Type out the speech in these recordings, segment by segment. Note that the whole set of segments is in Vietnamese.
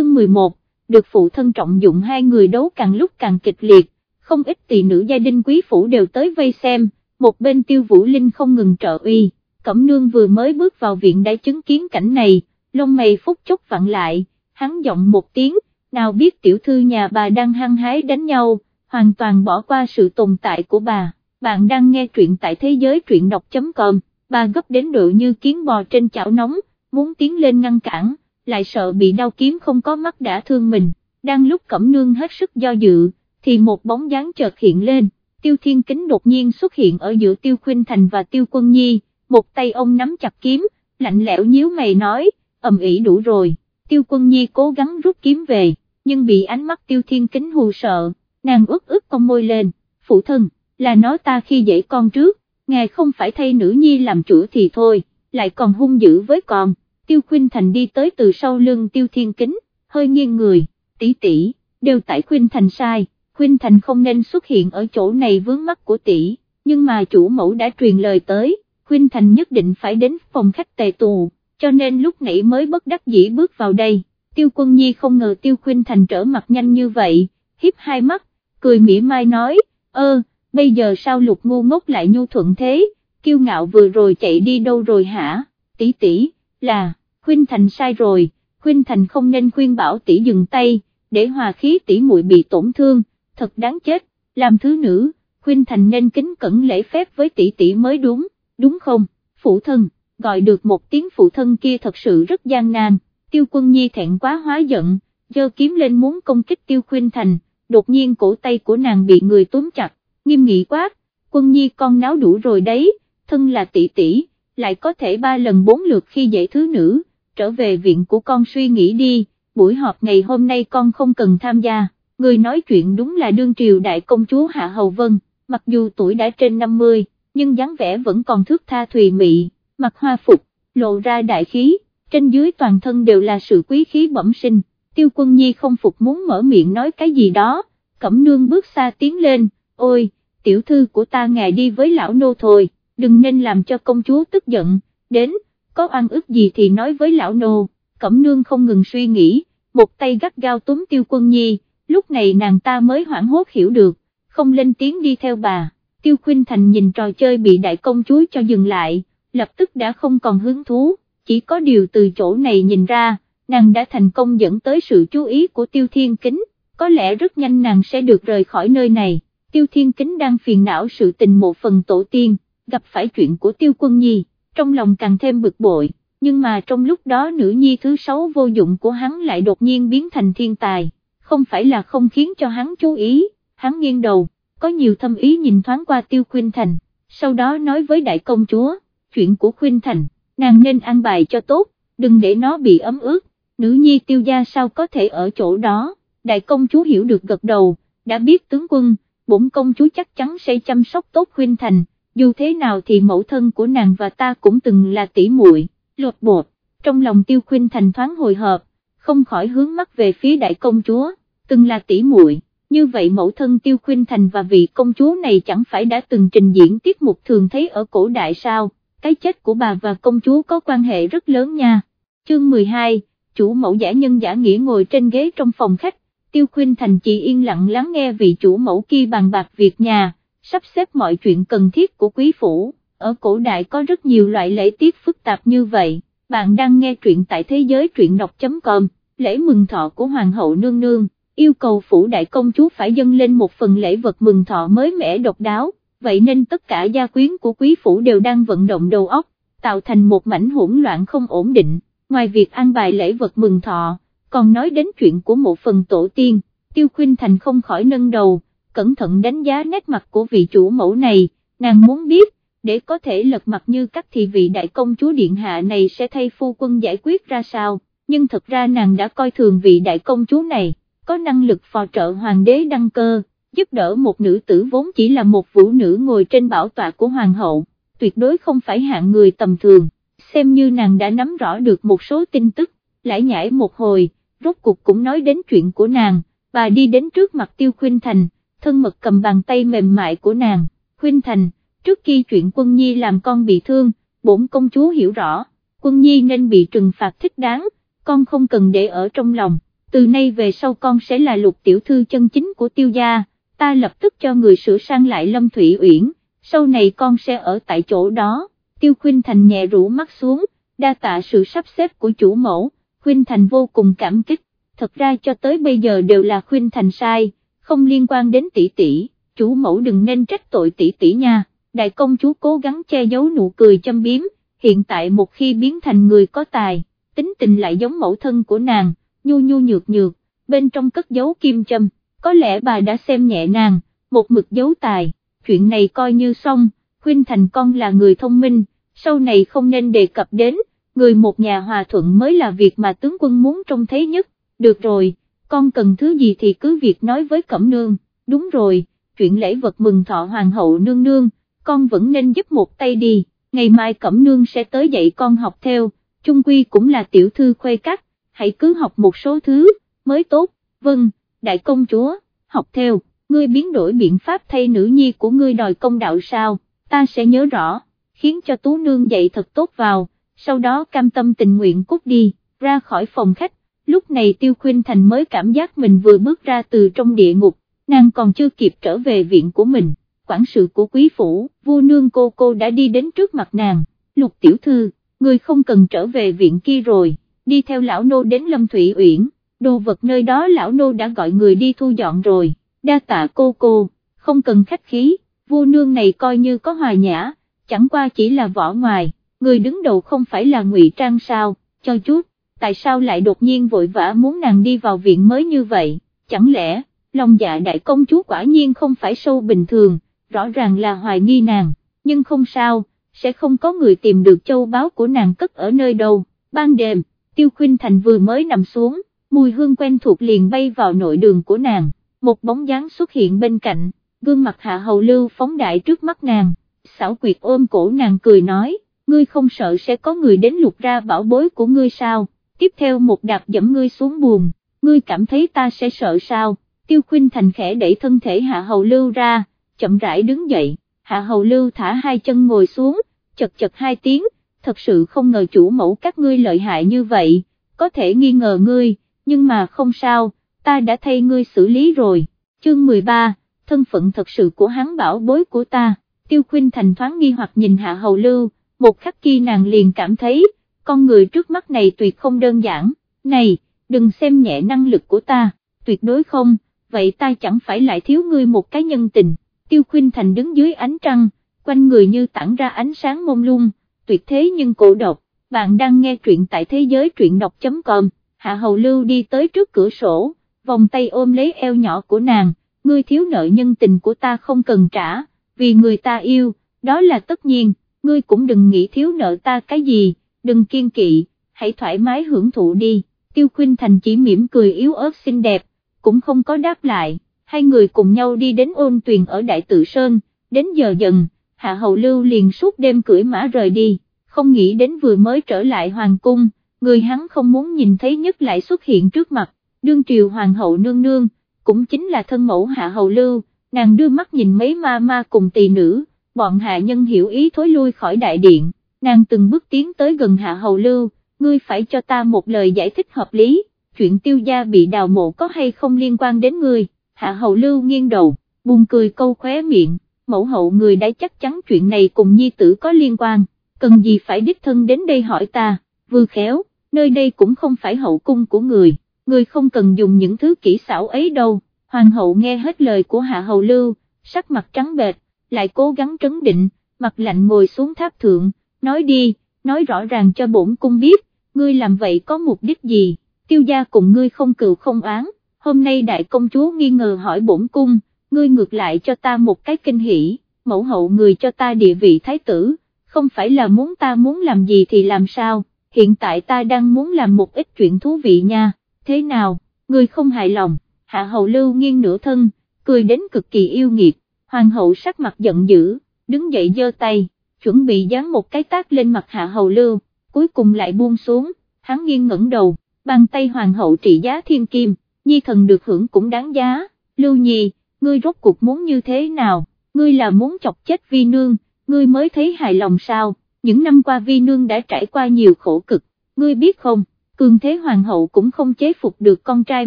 chương 11, được phụ thân trọng dụng hai người đấu càng lúc càng kịch liệt, không ít tỷ nữ gia đình quý phủ đều tới vây xem, một bên tiêu vũ linh không ngừng trợ uy, cẩm nương vừa mới bước vào viện đã chứng kiến cảnh này, lông mày phút chốc vặn lại, hắn giọng một tiếng, nào biết tiểu thư nhà bà đang hăng hái đánh nhau, hoàn toàn bỏ qua sự tồn tại của bà, bạn đang nghe truyện tại thế giới truyện đọc.com, bà gấp đến độ như kiến bò trên chảo nóng, muốn tiến lên ngăn cản, lại sợ bị đau kiếm không có mắt đã thương mình, đang lúc cẩm nương hết sức do dự, thì một bóng dáng chợt hiện lên, tiêu thiên kính đột nhiên xuất hiện ở giữa tiêu khuynh thành và tiêu quân nhi, một tay ông nắm chặt kiếm, lạnh lẽo nhíu mày nói, ầm ĩ đủ rồi, tiêu quân nhi cố gắng rút kiếm về, nhưng bị ánh mắt tiêu thiên kính hù sợ, nàng ướt ướt con môi lên, phụ thân, là nói ta khi dễ con trước, ngài không phải thay nữ nhi làm chủ thì thôi, lại còn hung dữ với con, tiêu khuynh thành đi tới từ sau lưng tiêu thiên kính, hơi nghiêng người, tỷ tỷ, đều tại khuynh thành sai, khuynh thành không nên xuất hiện ở chỗ này vướng mắt của tỷ, nhưng mà chủ mẫu đã truyền lời tới, khuynh thành nhất định phải đến phòng khách tề tù, cho nên lúc nãy mới bất đắc dĩ bước vào đây, tiêu quân nhi không ngờ tiêu khuynh thành trở mặt nhanh như vậy, hiếp hai mắt, cười mỉa mai nói, ơ, bây giờ sao lục ngu ngốc lại nhu thuận thế, kiêu ngạo vừa rồi chạy đi đâu rồi hả, tỷ tỷ, là, khuynh thành sai rồi, khuynh thành không nên khuyên bảo tỷ dừng tay, để hòa khí tỷ muội bị tổn thương, thật đáng chết, làm thứ nữ, khuynh thành nên kính cẩn lễ phép với tỷ tỷ mới đúng, đúng không, phụ thân, gọi được một tiếng phụ thân kia thật sự rất gian nan, tiêu quân nhi thẹn quá hóa giận, giơ kiếm lên muốn công kích tiêu khuynh thành, đột nhiên cổ tay của nàng bị người túm chặt, nghiêm nghị quát, quân nhi con náo đủ rồi đấy, thân là tỷ tỷ, lại có thể ba lần bốn lượt khi dạy thứ nữ, trở về viện của con suy nghĩ đi, buổi họp ngày hôm nay con không cần tham gia, người nói chuyện đúng là đương triều đại công chúa Hạ Hầu Vân, mặc dù tuổi đã trên 50, nhưng dáng vẻ vẫn còn thước tha thùy mị, mặc hoa phục, lộ ra đại khí, trên dưới toàn thân đều là sự quý khí bẩm sinh, tiêu quân nhi không phục muốn mở miệng nói cái gì đó, cẩm nương bước xa tiến lên, ôi, tiểu thư của ta ngài đi với lão nô thôi, đừng nên làm cho công chúa tức giận, đến, có oan ức gì thì nói với lão nô, cẩm nương không ngừng suy nghĩ, một tay gắt gao túm tiêu quân nhi, lúc này nàng ta mới hoảng hốt hiểu được, không lên tiếng đi theo bà, tiêu khuyên thành nhìn trò chơi bị đại công chúa cho dừng lại, lập tức đã không còn hứng thú, chỉ có điều từ chỗ này nhìn ra, nàng đã thành công dẫn tới sự chú ý của tiêu thiên kính, có lẽ rất nhanh nàng sẽ được rời khỏi nơi này, tiêu thiên kính đang phiền não sự tình một phần tổ tiên, gặp phải chuyện của tiêu quân nhi, trong lòng càng thêm bực bội, nhưng mà trong lúc đó nữ nhi thứ sáu vô dụng của hắn lại đột nhiên biến thành thiên tài, không phải là không khiến cho hắn chú ý, hắn nghiêng đầu, có nhiều thâm ý nhìn thoáng qua tiêu khuyên thành, sau đó nói với đại công chúa, chuyện của khuyên thành, nàng nên an bài cho tốt, đừng để nó bị ấm ướt, nữ nhi tiêu gia sao có thể ở chỗ đó, đại công chúa hiểu được gật đầu, đã biết tướng quân, bổn công chúa chắc chắn sẽ chăm sóc tốt khuyên thành, dù thế nào thì mẫu thân của nàng và ta cũng từng là tỷ muội, lột bột, trong lòng tiêu khuyên thành thoáng hồi hộp, không khỏi hướng mắt về phía đại công chúa, từng là tỷ muội. Như vậy mẫu thân tiêu Khuynh thành và vị công chúa này chẳng phải đã từng trình diễn tiết mục thường thấy ở cổ đại sao, cái chết của bà và công chúa có quan hệ rất lớn nha. Chương 12, chủ mẫu giả nhân giả nghĩa ngồi trên ghế trong phòng khách, tiêu Khuynh thành chỉ yên lặng lắng nghe vị chủ mẫu kia bàn bạc việc nhà, sắp xếp mọi chuyện cần thiết của quý phủ, ở cổ đại có rất nhiều loại lễ tiết phức tạp như vậy, bạn đang nghe truyện tại thế giới truyện đọc.com, lễ mừng thọ của Hoàng hậu nương nương, yêu cầu phủ đại công chúa phải dâng lên một phần lễ vật mừng thọ mới mẻ độc đáo, vậy nên tất cả gia quyến của quý phủ đều đang vận động đầu óc, tạo thành một mảnh hỗn loạn không ổn định, ngoài việc an bài lễ vật mừng thọ, còn nói đến chuyện của một phần tổ tiên, tiêu khuyên thành không khỏi nâng đầu, cẩn thận đánh giá nét mặt của vị chủ mẫu này, nàng muốn biết, để có thể lật mặt như các thì vị đại công chúa điện hạ này sẽ thay phu quân giải quyết ra sao, nhưng thật ra nàng đã coi thường vị đại công chúa này, có năng lực phò trợ hoàng đế đăng cơ, giúp đỡ một nữ tử vốn chỉ là một vũ nữ ngồi trên bảo tọa của hoàng hậu, tuyệt đối không phải hạng người tầm thường, xem như nàng đã nắm rõ được một số tin tức, lại nhảy một hồi, rốt cuộc cũng nói đến chuyện của nàng, bà đi đến trước mặt tiêu khuyên thành, thân mật cầm bàn tay mềm mại của nàng, khuyên thành, trước khi chuyện quân nhi làm con bị thương, bổn công chúa hiểu rõ, quân nhi nên bị trừng phạt thích đáng, con không cần để ở trong lòng, từ nay về sau con sẽ là lục tiểu thư chân chính của tiêu gia, ta lập tức cho người sửa sang lại Lâm Thủy Uyển, sau này con sẽ ở tại chỗ đó, tiêu khuyên thành nhẹ rũ mắt xuống, đa tạ sự sắp xếp của chủ mẫu, khuyên thành vô cùng cảm kích, thật ra cho tới bây giờ đều là khuyên thành sai, không liên quan đến tỷ tỷ, chủ mẫu đừng nên trách tội tỷ tỷ nha, đại công chúa cố gắng che giấu nụ cười châm biếm, hiện tại một khi biến thành người có tài, tính tình lại giống mẫu thân của nàng, nhu nhu nhược nhược, bên trong cất giấu kim châm, có lẽ bà đã xem nhẹ nàng, một mực giấu tài, chuyện này coi như xong, khuyên thành con là người thông minh, sau này không nên đề cập đến, người một nhà hòa thuận mới là việc mà tướng quân muốn trông thấy nhất, được rồi, con cần thứ gì thì cứ việc nói với Cẩm Nương, đúng rồi, chuyện lễ vật mừng thọ hoàng hậu nương nương, con vẫn nên giúp một tay đi, ngày mai Cẩm Nương sẽ tới dạy con học theo, chung quy cũng là tiểu thư khuê cắt, hãy cứ học một số thứ, mới tốt, vâng, đại công chúa, học theo, ngươi biến đổi biện pháp thay nữ nhi của ngươi đòi công đạo sao, ta sẽ nhớ rõ, khiến cho tú nương dạy thật tốt vào, sau đó cam tâm tình nguyện cút đi, ra khỏi phòng khách, lúc này tiêu khuyên thành mới cảm giác mình vừa bước ra từ trong địa ngục, nàng còn chưa kịp trở về viện của mình, quản sự của quý phủ, vua nương cô cô đã đi đến trước mặt nàng, lục tiểu thư, người không cần trở về viện kia rồi, đi theo lão nô đến Lâm Thủy Uyển, đồ vật nơi đó lão nô đã gọi người đi thu dọn rồi, đa tạ cô cô, không cần khách khí, vua nương này coi như có hòa nhã, chẳng qua chỉ là vỏ ngoài, người đứng đầu không phải là ngụy trang sao, cho chút, tại sao lại đột nhiên vội vã muốn nàng đi vào viện mới như vậy, chẳng lẽ, lòng dạ đại công chúa quả nhiên không phải sâu bình thường, rõ ràng là hoài nghi nàng, nhưng không sao, sẽ không có người tìm được châu báu của nàng cất ở nơi đâu, ban đêm, tiêu khuyên thành vừa mới nằm xuống, mùi hương quen thuộc liền bay vào nội đường của nàng, một bóng dáng xuất hiện bên cạnh, gương mặt hạ hầu lưu phóng đại trước mắt nàng, xảo quyệt ôm cổ nàng cười nói, ngươi không sợ sẽ có người đến lục ra bảo bối của ngươi sao, tiếp theo một đạp dẫm ngươi xuống buồn, ngươi cảm thấy ta sẽ sợ sao, tiêu khuyên thành khẽ đẩy thân thể hạ hầu lưu ra, chậm rãi đứng dậy, hạ hầu lưu thả hai chân ngồi xuống, chật chật hai tiếng, thật sự không ngờ chủ mẫu các ngươi lợi hại như vậy, có thể nghi ngờ ngươi, nhưng mà không sao, ta đã thay ngươi xử lý rồi, chương 13, thân phận thật sự của hắn bảo bối của ta, tiêu khuyên thành thoáng nghi hoặc nhìn hạ hầu lưu, một khắc kia nàng liền cảm thấy, con người trước mắt này tuyệt không đơn giản, này, đừng xem nhẹ năng lực của ta, tuyệt đối không, vậy ta chẳng phải lại thiếu ngươi một cái nhân tình, tiêu khuyên thành đứng dưới ánh trăng, quanh người như tản ra ánh sáng mông lung, tuyệt thế nhưng cổ độc, bạn đang nghe truyện tại thế giới truyện đọc.com, hạ hầu lưu đi tới trước cửa sổ, vòng tay ôm lấy eo nhỏ của nàng, ngươi thiếu nợ nhân tình của ta không cần trả, vì người ta yêu, đó là tất nhiên, ngươi cũng đừng nghĩ thiếu nợ ta cái gì, đừng kiên kỵ, hãy thoải mái hưởng thụ đi, tiêu khuyên thành chỉ mỉm cười yếu ớt xinh đẹp, cũng không có đáp lại, hai người cùng nhau đi đến ôn tuyền ở Đại Tự Sơn, đến giờ dần, Hạ Hầu Lưu liền suốt đêm cưỡi mã rời đi, không nghĩ đến vừa mới trở lại Hoàng Cung, người hắn không muốn nhìn thấy nhất lại xuất hiện trước mặt, đương triều Hoàng hậu nương nương, cũng chính là thân mẫu Hạ Hầu Lưu, nàng đưa mắt nhìn mấy ma ma cùng tỳ nữ, bọn hạ nhân hiểu ý thối lui khỏi đại điện, nàng từng bước tiến tới gần Hạ Hầu Lưu, ngươi phải cho ta một lời giải thích hợp lý, chuyện tiêu gia bị đào mộ có hay không liên quan đến ngươi, Hạ Hầu Lưu nghiêng đầu, buồn cười câu khóe miệng, mẫu hậu người đã chắc chắn chuyện này cùng nhi tử có liên quan, cần gì phải đích thân đến đây hỏi ta, vừa khéo, nơi đây cũng không phải hậu cung của người, người không cần dùng những thứ kỹ xảo ấy đâu, hoàng hậu nghe hết lời của Hạ Hầu Lưu, sắc mặt trắng bệch, lại cố gắng trấn định, mặt lạnh ngồi xuống tháp thượng, nói đi, nói rõ ràng cho bổn cung biết, ngươi làm vậy có mục đích gì, tiêu gia cùng ngươi không cựu không án, hôm nay đại công chúa nghi ngờ hỏi bổn cung, ngươi ngược lại cho ta một cái kinh hỉ, mẫu hậu người cho ta địa vị thái tử, không phải là muốn ta muốn làm gì thì làm sao, hiện tại ta đang muốn làm một ít chuyện thú vị nha, thế nào, ngươi không hài lòng, hạ hậu lưu nghiêng nửa thân, cười đến cực kỳ yêu nghiệt, hoàng hậu sắc mặt giận dữ, đứng dậy giơ tay, chuẩn bị dán một cái tác lên mặt hạ hầu lưu, cuối cùng lại buông xuống, hắn nghiêng ngẩng đầu, bàn tay hoàng hậu trị giá thiên kim, nhi thần được hưởng cũng đáng giá, lưu nhi, ngươi rốt cuộc muốn như thế nào, ngươi là muốn chọc chết vi nương, ngươi mới thấy hài lòng sao, những năm qua vi nương đã trải qua nhiều khổ cực, ngươi biết không, cường thế hoàng hậu cũng không chế phục được con trai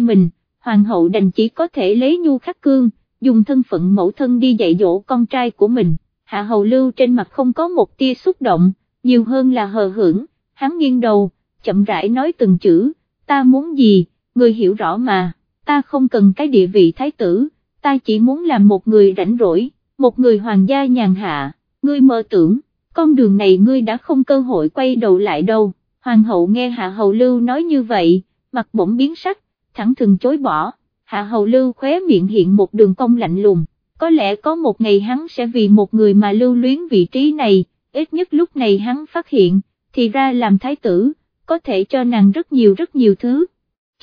mình, hoàng hậu đành chỉ có thể lấy nhu khắc cương, dùng thân phận mẫu thân đi dạy dỗ con trai của mình, hạ hầu lưu trên mặt không có một tia xúc động, nhiều hơn là hờ hững, hắn nghiêng đầu, chậm rãi nói từng chữ, ta muốn gì, người hiểu rõ mà, ta không cần cái địa vị thái tử, ta chỉ muốn làm một người rảnh rỗi, một người hoàng gia nhàn hạ, ngươi mơ tưởng, con đường này ngươi đã không cơ hội quay đầu lại đâu, hoàng hậu nghe hạ hầu lưu nói như vậy, mặt bỗng biến sắc, thẳng thừng chối bỏ, hạ hầu lưu khóe miệng hiện một đường cong lạnh lùng, có lẽ có một ngày hắn sẽ vì một người mà lưu luyến vị trí này, ít nhất lúc này hắn phát hiện, thì ra làm thái tử, có thể cho nàng rất nhiều rất nhiều thứ.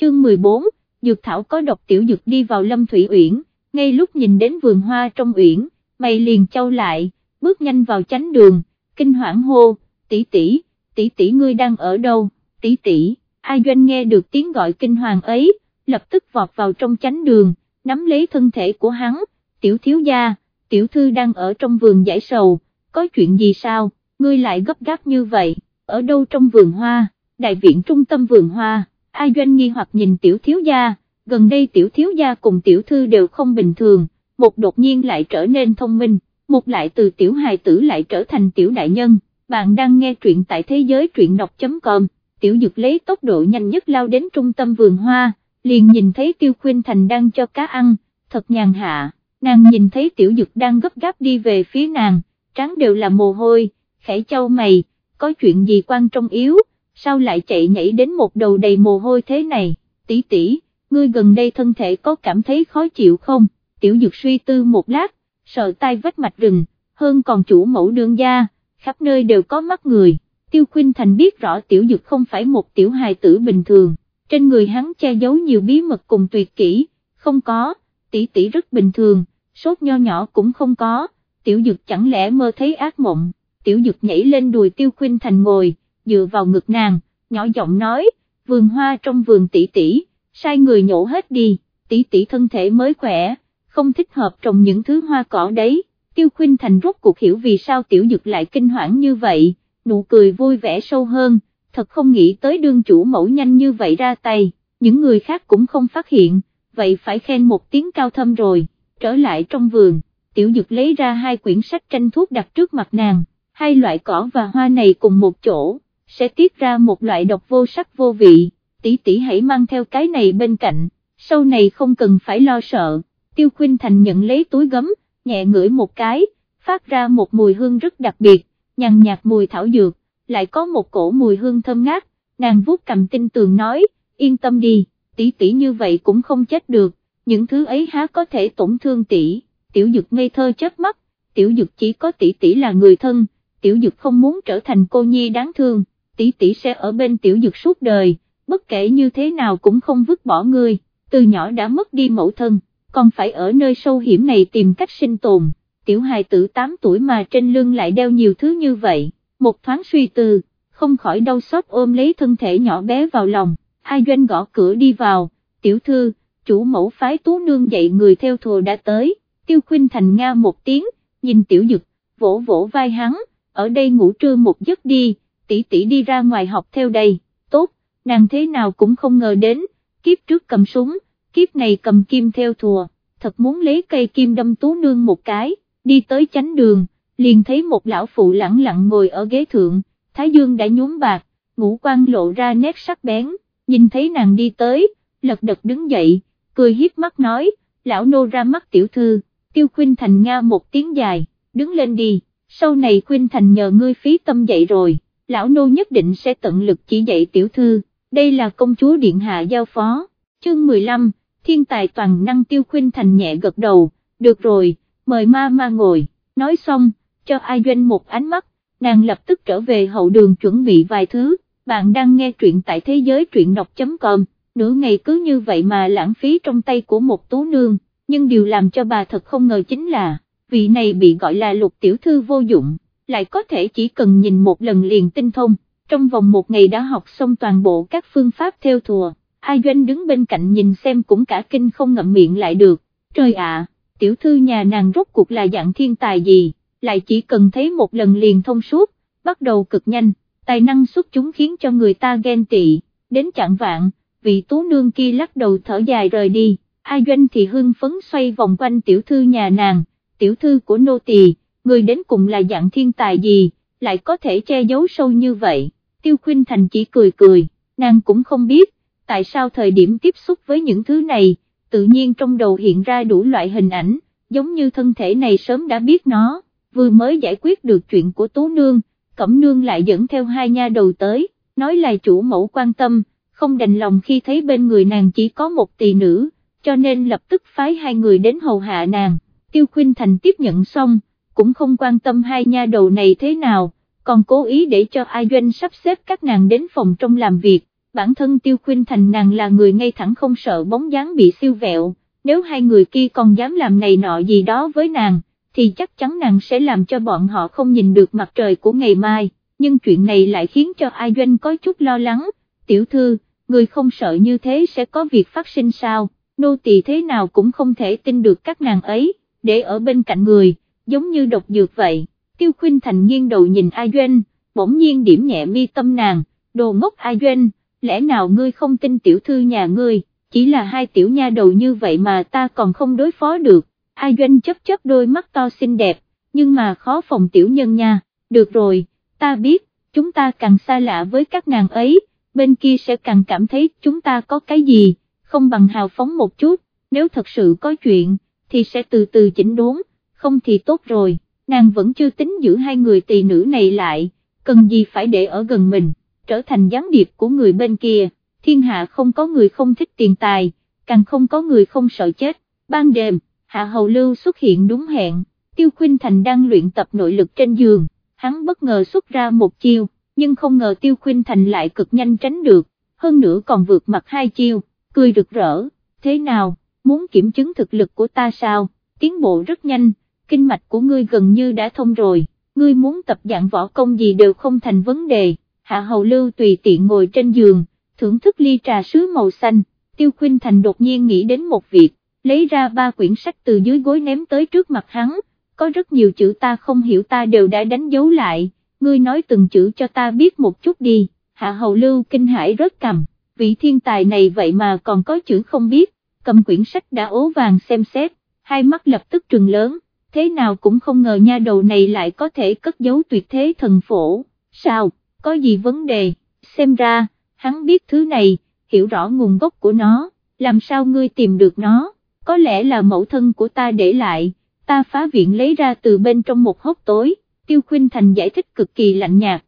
Chương 14, Dược Thảo có độc tiểu dược đi vào Lâm Thủy Uyển, ngay lúc nhìn đến vườn hoa trong uyển, mày liền trao lại, bước nhanh vào chánh đường, kinh hoảng hô, tỷ tỷ, tỷ tỷ ngươi đang ở đâu, tỷ tỷ, ai doanh nghe được tiếng gọi kinh hoàng ấy, lập tức vọt vào trong chánh đường, nắm lấy thân thể của hắn, tiểu thiếu gia, tiểu thư đang ở trong vườn giải sầu, có chuyện gì sao, ngươi lại gấp gáp như vậy, ở đâu trong vườn hoa, đại viện trung tâm vườn hoa, ai doanh nghi hoặc nhìn tiểu thiếu gia, gần đây tiểu thiếu gia cùng tiểu thư đều không bình thường, một đột nhiên lại trở nên thông minh, một lại từ tiểu hài tử lại trở thành tiểu đại nhân, bạn đang nghe truyện tại thế giới truyện đọc.com, tiểu dực lấy tốc độ nhanh nhất lao đến trung tâm vườn hoa, liền nhìn thấy tiêu khuyên thành đang cho cá ăn, thật nhàn hạ, nàng nhìn thấy tiểu dực đang gấp gáp đi về phía nàng, trắng đều là mồ hôi, khẽ châu mày, có chuyện gì quan trọng yếu, sao lại chạy nhảy đến một đầu đầy mồ hôi thế này, tỷ tỷ, ngươi gần đây thân thể có cảm thấy khó chịu không, tiểu dực suy tư một lát, sợ tai vách mạch rừng, hơn còn chủ mẫu đương gia, khắp nơi đều có mắt người, tiêu khuyên thành biết rõ tiểu dực không phải một tiểu hài tử bình thường, trên người hắn che giấu nhiều bí mật cùng tuyệt kỹ, không có, tỷ tỷ rất bình thường, sốt nho nhỏ cũng không có, tiểu dực chẳng lẽ mơ thấy ác mộng, tiểu dực nhảy lên đùi tiêu khuyên thành ngồi, dựa vào ngực nàng, nhỏ giọng nói, vườn hoa trong vườn tỷ tỷ, sai người nhổ hết đi, tỷ tỷ thân thể mới khỏe, không thích hợp trồng những thứ hoa cỏ đấy, tiêu khuyên thành rốt cuộc hiểu vì sao tiểu dực lại kinh hoảng như vậy, nụ cười vui vẻ sâu hơn, thật không nghĩ tới đương chủ mẫu nhanh như vậy ra tay, những người khác cũng không phát hiện, vậy phải khen một tiếng cao thâm rồi, trở lại trong vườn, tiểu dực lấy ra hai quyển sách tranh thuốc đặt trước mặt nàng, hai loại cỏ và hoa này cùng một chỗ, sẽ tiết ra một loại độc vô sắc vô vị tỷ tỷ hãy mang theo cái này bên cạnh, sau này không cần phải lo sợ, tiêu khuyên thành nhận lấy túi gấm, nhẹ ngửi một cái, phát ra một mùi hương rất đặc biệt, nhàn nhạt mùi thảo dược, lại có một cổ mùi hương thơm ngát, nàng vuốt cầm tinh tường nói, yên tâm đi, tỷ tỷ như vậy cũng không chết được, những thứ ấy há có thể tổn thương tỷ, tiểu dực ngây thơ chớp mắt, tiểu dực chỉ có tỷ tỷ là người thân, tiểu dực không muốn trở thành cô nhi đáng thương, tỷ tỷ sẽ ở bên tiểu dực suốt đời. Bất kể như thế nào cũng không vứt bỏ ngươi, từ nhỏ đã mất đi mẫu thân, còn phải ở nơi sâu hiểm này tìm cách sinh tồn, tiểu hài tử 8 tuổi mà trên lưng lại đeo nhiều thứ như vậy, một thoáng suy tư, không khỏi đau xót ôm lấy thân thể nhỏ bé vào lòng, ai doanh gõ cửa đi vào, tiểu thư, chủ mẫu phái tú nương dạy người theo thùa đã tới, tiêu khuyên thành nga một tiếng, nhìn tiểu dực, vỗ vỗ vai hắn, ở đây ngủ trưa một giấc đi, tỷ tỷ đi ra ngoài học theo đây, tốt, nàng thế nào cũng không ngờ đến, kiếp trước cầm súng, kiếp này cầm kim theo thùa, thật muốn lấy cây kim đâm tú nương một cái, đi tới chánh đường, liền thấy một lão phụ lẳng lặng ngồi ở ghế thượng, thái dương đã nhún bạc, ngũ quan lộ ra nét sắc bén, nhìn thấy nàng đi tới, lật đật đứng dậy, cười hiếp mắt nói, lão nô ra mắt tiểu thư, tiêu khuyên thành nga một tiếng dài, đứng lên đi, sau này khuyên thành nhờ ngươi phí tâm dậy rồi, lão nô nhất định sẽ tận lực chỉ dạy tiểu thư đây là công chúa Điện Hạ giao phó, chương 15, thiên tài toàn năng tiêu khuyên thành nhẹ gật đầu, được rồi, mời ma ma ngồi, nói xong, cho ai doanh một ánh mắt, nàng lập tức trở về hậu đường chuẩn bị vài thứ, bạn đang nghe truyện tại thế giới truyện đọc.com, nửa ngày cứ như vậy mà lãng phí trong tay của một tú nương, nhưng điều làm cho bà thật không ngờ chính là, vị này bị gọi là lục tiểu thư vô dụng, lại có thể chỉ cần nhìn một lần liền tinh thông trong vòng một ngày đã học xong toàn bộ các phương pháp theo thùa, ai doanh đứng bên cạnh nhìn xem cũng cả kinh không ngậm miệng lại được, trời ạ, tiểu thư nhà nàng rốt cuộc là dạng thiên tài gì, lại chỉ cần thấy một lần liền thông suốt, bắt đầu cực nhanh, tài năng xuất chúng khiến cho người ta ghen tị, đến chạng vạn, vị tú nương kia lắc đầu thở dài rời đi, A Doanh thì hưng phấn xoay vòng quanh tiểu thư nhà nàng, tiểu thư của nô tỳ, người đến cùng là dạng thiên tài gì, lại có thể che giấu sâu như vậy, tiêu khuyên thành chỉ cười cười, nàng cũng không biết, tại sao thời điểm tiếp xúc với những thứ này, tự nhiên trong đầu hiện ra đủ loại hình ảnh, giống như thân thể này sớm đã biết nó, vừa mới giải quyết được chuyện của Tú Nương, Cẩm Nương lại dẫn theo hai nha đầu tới, nói là chủ mẫu quan tâm, không đành lòng khi thấy bên người nàng chỉ có một tỳ nữ, cho nên lập tức phái hai người đến hầu hạ nàng, Tiêu Khuynh Thành tiếp nhận xong, cũng không quan tâm hai nha đầu này thế nào, còn cố ý để cho ai doanh sắp xếp các nàng đến phòng trong làm việc, bản thân Tiêu Khuynh Thành nàng là người ngay thẳng không sợ bóng dáng bị siêu vẹo, nếu hai người kia còn dám làm này nọ gì đó với nàng, thì chắc chắn nàng sẽ làm cho bọn họ không nhìn được mặt trời của ngày mai, nhưng chuyện này lại khiến cho ai doanh có chút lo lắng, tiểu thư, người không sợ như thế sẽ có việc phát sinh sao, nô tỳ thế nào cũng không thể tin được các nàng ấy, để ở bên cạnh người, giống như độc dược vậy, tiêu khuyên thành nghiêng đầu nhìn ai doanh, bỗng nhiên điểm nhẹ mi tâm nàng, đồ ngốc ai doanh, lẽ nào ngươi không tin tiểu thư nhà ngươi, chỉ là hai tiểu nha đầu như vậy mà ta còn không đối phó được, ai doanh chấp chấp đôi mắt to xinh đẹp, nhưng mà khó phòng tiểu nhân nha, được rồi, ta biết, chúng ta càng xa lạ với các nàng ấy, bên kia sẽ càng cảm thấy chúng ta có cái gì, không bằng hào phóng một chút, nếu thật sự có chuyện, thì sẽ từ từ chỉnh đốn, không thì tốt rồi, nàng vẫn chưa tính giữ hai người tỳ nữ này lại, cần gì phải để ở gần mình trở thành gián điệp của người bên kia, thiên hạ không có người không thích tiền tài, càng không có người không sợ chết, ban đêm, hạ hầu lưu xuất hiện đúng hẹn, tiêu khuynh thành đang luyện tập nội lực trên giường, hắn bất ngờ xuất ra một chiêu, nhưng không ngờ tiêu khuynh thành lại cực nhanh tránh được, hơn nữa còn vượt mặt hai chiêu, cười rực rỡ, thế nào, muốn kiểm chứng thực lực của ta sao, tiến bộ rất nhanh, kinh mạch của ngươi gần như đã thông rồi, ngươi muốn tập dạng võ công gì đều không thành vấn đề. Hạ Hầu Lưu tùy tiện ngồi trên giường, thưởng thức ly trà sứ màu xanh, Tiêu Khuynh Thành đột nhiên nghĩ đến một việc, lấy ra ba quyển sách từ dưới gối ném tới trước mặt hắn, có rất nhiều chữ ta không hiểu ta đều đã đánh dấu lại, ngươi nói từng chữ cho ta biết một chút đi, Hạ Hầu Lưu kinh hãi rớt cầm, vị thiên tài này vậy mà còn có chữ không biết, cầm quyển sách đã ố vàng xem xét, hai mắt lập tức trừng lớn, thế nào cũng không ngờ nha đầu này lại có thể cất giấu tuyệt thế thần phổ, sao? có gì vấn đề, xem ra, hắn biết thứ này, hiểu rõ nguồn gốc của nó, làm sao ngươi tìm được nó, có lẽ là mẫu thân của ta để lại, ta phá viện lấy ra từ bên trong một hốc tối, tiêu khuynh thành giải thích cực kỳ lạnh nhạt,